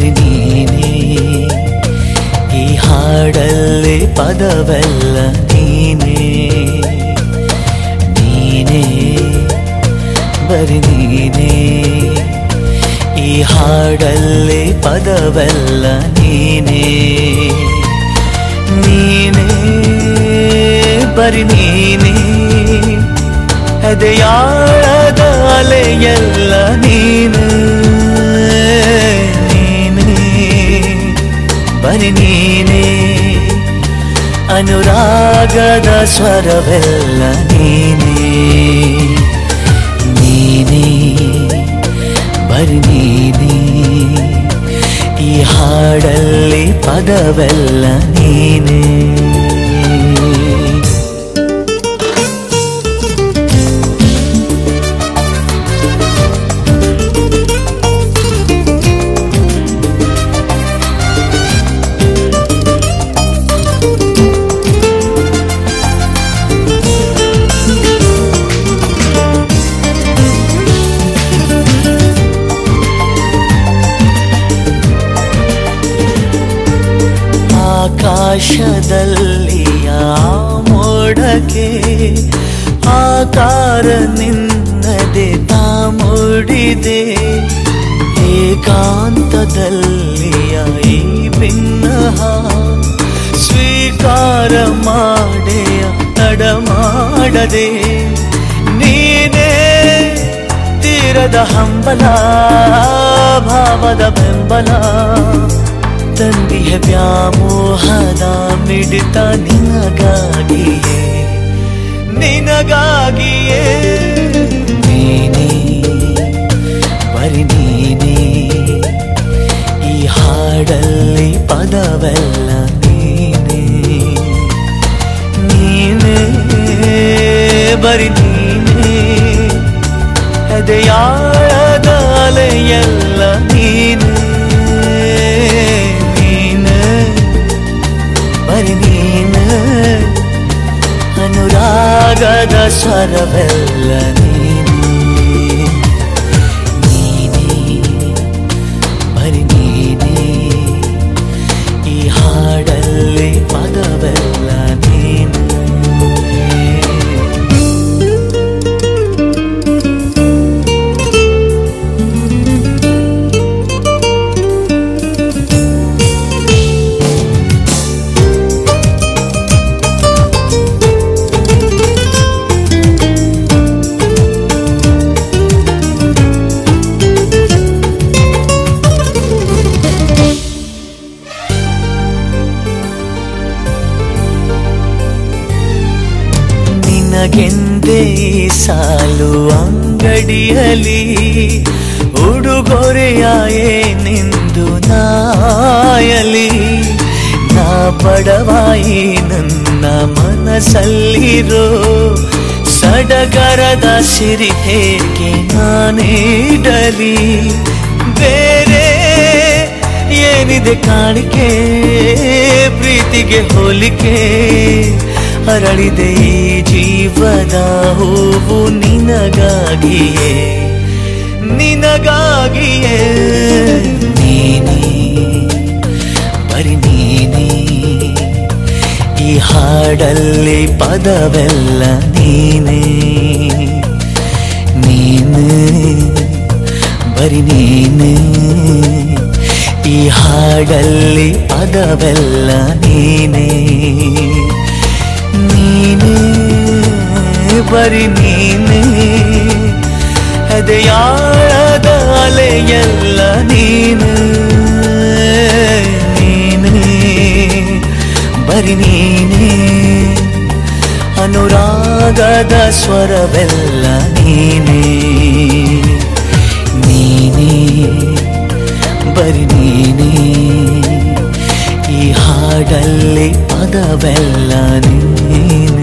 ಬರಿ ನೀನೇ. ಈ ಹಾಡಲ್ಲಿ ಪದವೆಲ್ಲ ನೀನೇ. ನೀನೇ, ಬರಿ ನೀನೇ. ಈ ಹಾಡಲ್ಲಿ ಪದವೆಲ್ಲ ನೀನೇ. ನೀನೇ, ಬರಿ ನೀನೇ. ಅದೆಯಾಳದ ಅಲೆಯಲ್ಲ ನೀನೇ. ಬರಿ ನೀನೇ. ಅನುರಾಗದ ಸ್ವರವೆಲ್ಲ ನೀನೇ. ನೀನೇ ಬರಿ ನೀನೇ. ಈ ಹಾಡಲ್ಲಿ ಪದವೆಲ್ಲ ಆಕಾಶದಲ್ಲಿ ಆ ಮೋಡಕ್ಕೆ ಆಕಾರ ನಿನ್ನದೆ ತಾ ಮೂಡಿದೆ. ಏಕಾಂತದಲ್ಲಿ ಈ ಭಿನ್ನಹ ಸ್ವೀಕಾರ ಮಾಡೆಯ ತಡ ಮಾಡದೆ ನೀನೇ ತೀರದ ಹಂಬಲ, ಭಾವದ ಬೆಂಬಲ. ತಂದಿಯ ವ್ಯಾಮೋಹದ ಮಿಡಿತ ನಿನಗಾಗಿಯೇ ನಿನಗಾಗಿಯೇ. ನೀನೇ ಬರಿ ನೀನೇ ಈ ಹಾಡಲ್ಲಿ ಪದವೆಲ್ಲ ನೀನೇ. ನೀನೇ, ಬರಿ ನೀನೇ. ಅದೆಯಾಳದ ಅಲೆಯಲ್ಲ ಅನುರಾಗದ ಸ್ವರವೆಲ್ಲ ಸಾಲು ಅಂಗಡಿಯಲಿ ಉಡುಗೊರೆಯಾಯೇ ನಿಂದು ನಾಯಲಿ. ನಾ ಬಡವಾಯಿ ನನ್ನ ಮನಸ್ಸಲ್ಲಿರೋ ಸಡಗರದ ಸಿರಿ ಹೇಗೆ ನಾನೇಡಲಿ. ಬೇರೆ ಏನಿದೆ ಕಾಣಿಕೆ, ಪ್ರೀತಿಗೆ ಹೋಲಿಕೆ ಅರಳಿದೆ ಈ ಜೀವದ ಹೂವು ನಿನಗಾಗಿಯೇ ನಿನಗಾಗಿಯೇ. ನೀನೇ ಬರಿ ನೀನೇ ಈ ಹಾಡಲ್ಲಿ ಪದವೆಲ್ಲ ನೀನೆ. ನೀನು ಬರಿ ನೀನು ಈ ಹಾಡಲ್ಲಿ ಪದವೆಲ್ಲ ನೀನೇ. ನೀನೇ ಬರಿ ನೀನೇ. ಅದೆಯಾಳದ ಅಲೆಯಲ್ಲ ನೀನು, ನೀನೇ. ಬರಿ ನೀನೇ. ಅನುರಾಗದ ಸ್ವರವೆಲ್ಲ ನೀನೇ. ನೀನೇ. ಬರಿ ನೀನೇ. ಹಾಡಲ್ಲಿ ಪದವೆಲ್ಲ ನೀನೇ.